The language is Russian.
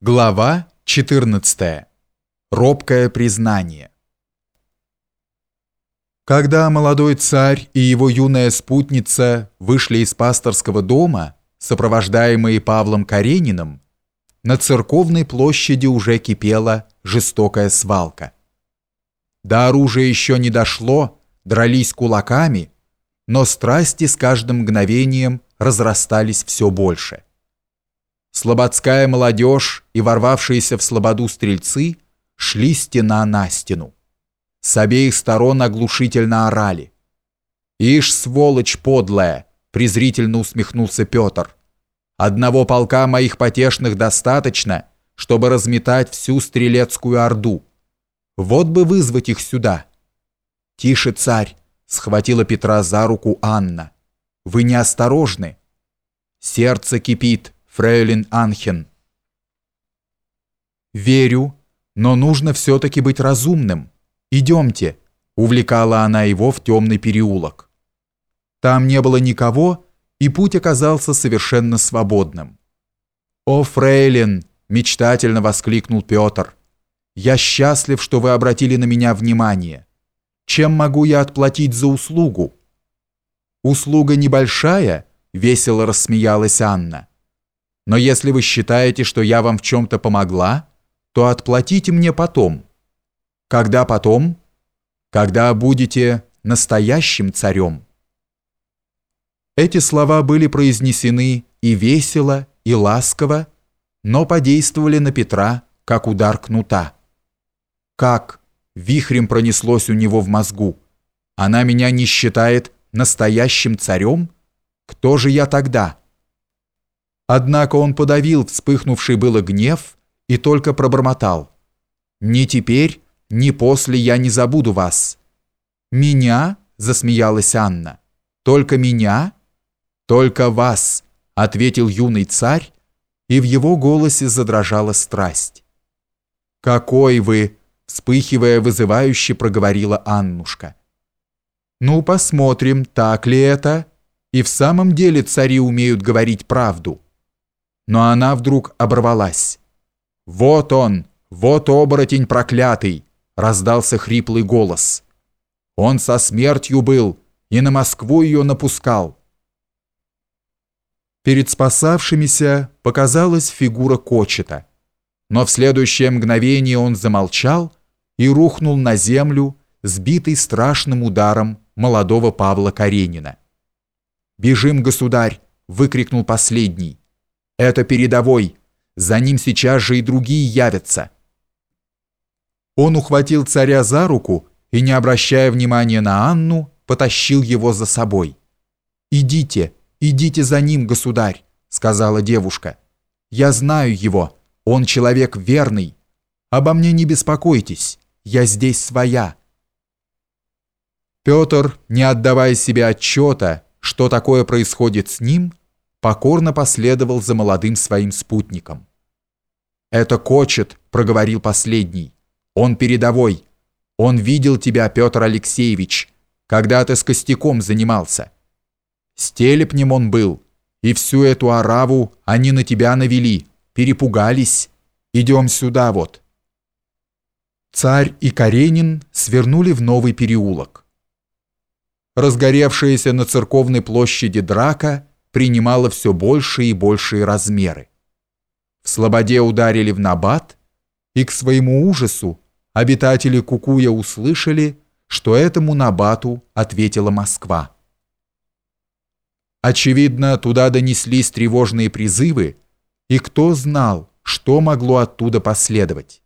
Глава 14. Робкое признание. Когда молодой царь и его юная спутница вышли из пасторского дома, сопровождаемые Павлом Карениным, на церковной площади уже кипела жестокая свалка. До оружия еще не дошло, дрались кулаками, но страсти с каждым мгновением разрастались все больше. Слободская молодежь и ворвавшиеся в Слободу стрельцы шли стена на стену. С обеих сторон оглушительно орали. «Ишь, сволочь подлая!» – презрительно усмехнулся Петр. «Одного полка моих потешных достаточно, чтобы разметать всю стрелецкую орду. Вот бы вызвать их сюда». «Тише, царь!» – схватила Петра за руку Анна. «Вы неосторожны». «Сердце кипит», фрейлин Анхен. «Верю, но нужно все-таки быть разумным. Идемте», — увлекала она его в темный переулок. Там не было никого, и путь оказался совершенно свободным. «О, фрейлин!» — мечтательно воскликнул Петр. «Я счастлив, что вы обратили на меня внимание. Чем могу я отплатить за услугу?» «Услуга небольшая», — весело рассмеялась Анна. Но если вы считаете, что я вам в чем-то помогла, то отплатите мне потом. Когда потом? Когда будете настоящим царем. Эти слова были произнесены и весело, и ласково, но подействовали на Петра, как удар кнута. Как? Вихрем пронеслось у него в мозгу. Она меня не считает настоящим царем? Кто же я тогда? Однако он подавил вспыхнувший было гнев и только пробормотал. «Ни теперь, ни после я не забуду вас». «Меня?» – засмеялась Анна. «Только меня?» «Только вас», – ответил юный царь, и в его голосе задрожала страсть. «Какой вы!» – вспыхивая вызывающе проговорила Аннушка. «Ну, посмотрим, так ли это. И в самом деле цари умеют говорить правду» но она вдруг оборвалась. «Вот он! Вот оборотень проклятый!» — раздался хриплый голос. «Он со смертью был и на Москву ее напускал». Перед спасавшимися показалась фигура Кочета, но в следующее мгновение он замолчал и рухнул на землю, сбитый страшным ударом молодого Павла Каренина. «Бежим, государь!» — выкрикнул последний. Это передовой. За ним сейчас же и другие явятся. Он ухватил царя за руку и, не обращая внимания на Анну, потащил его за собой. «Идите, идите за ним, государь», — сказала девушка. «Я знаю его, он человек верный. Обо мне не беспокойтесь, я здесь своя». Петр, не отдавая себе отчета, что такое происходит с ним, покорно последовал за молодым своим спутником. «Это Кочет», — проговорил последний. «Он передовой. Он видел тебя, Петр Алексеевич, когда ты с Костяком занимался. Стелепнем он был, и всю эту ораву они на тебя навели, перепугались. Идем сюда вот». Царь и Каренин свернули в новый переулок. Разгоревшаяся на церковной площади драка принимала все большие и большие размеры. В Слободе ударили в набат, и к своему ужасу обитатели Кукуя услышали, что этому набату ответила Москва. Очевидно, туда донеслись тревожные призывы, и кто знал, что могло оттуда последовать.